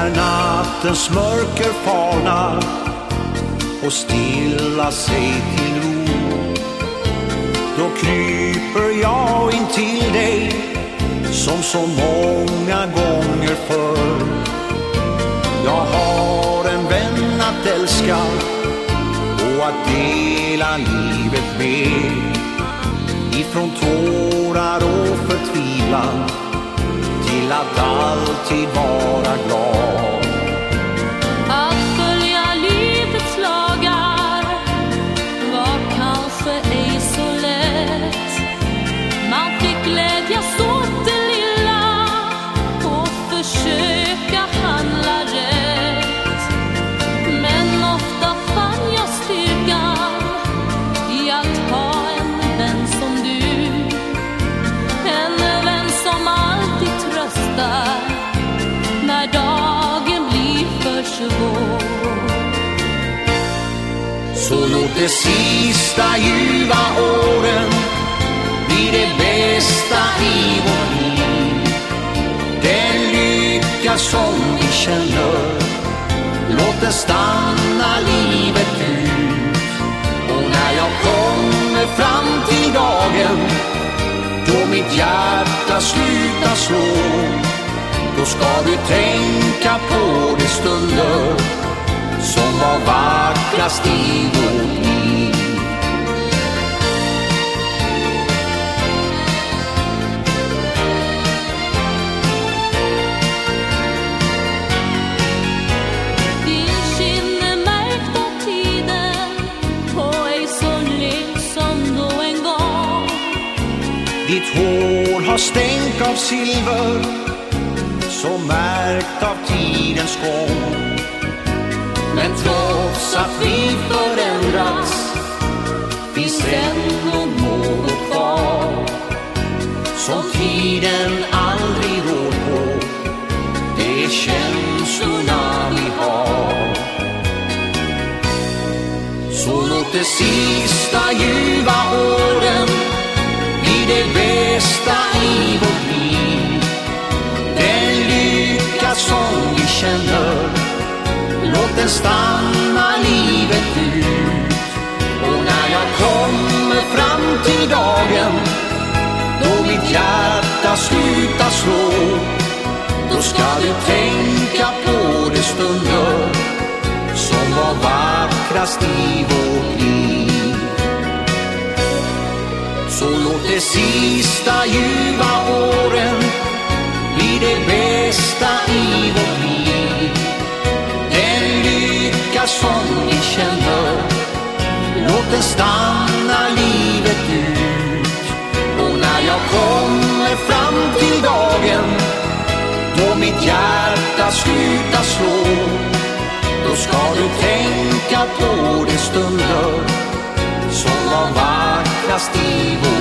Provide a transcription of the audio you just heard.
När nattens mörker falnar och stilla sig till ro. Då kryper jag in till dig som så många gånger förr. Jag har en vän att älska och att dela livet med. Ifrån tårar och förtvivlan att alltid vara glad. Så låt de sista ljuva åren bli det bästa i vårt liv. Den lycka som vi känner, låt den stanna livet ut. Och när jag kommer fram till dagen då mitt hjärta slutar slå, då ska du tänka på de stunder som var varma då en gång. Ditt hår har stänk av silver så märkt av tidens gång. Men trots finns ändå något kvar som tiden aldrig rår på. Det är känslorna vi har. Så låt de sista ljuva åren bli det bästa hjärta sluta slå, då ska du tänka på de stunder som var vackrast i vårt liv. Så låt de sista ljuva åren bli det bästa i vårt liv. Den lycka som vi känner, låt den stanna ska du tänka på de stunder som var vackrast i vår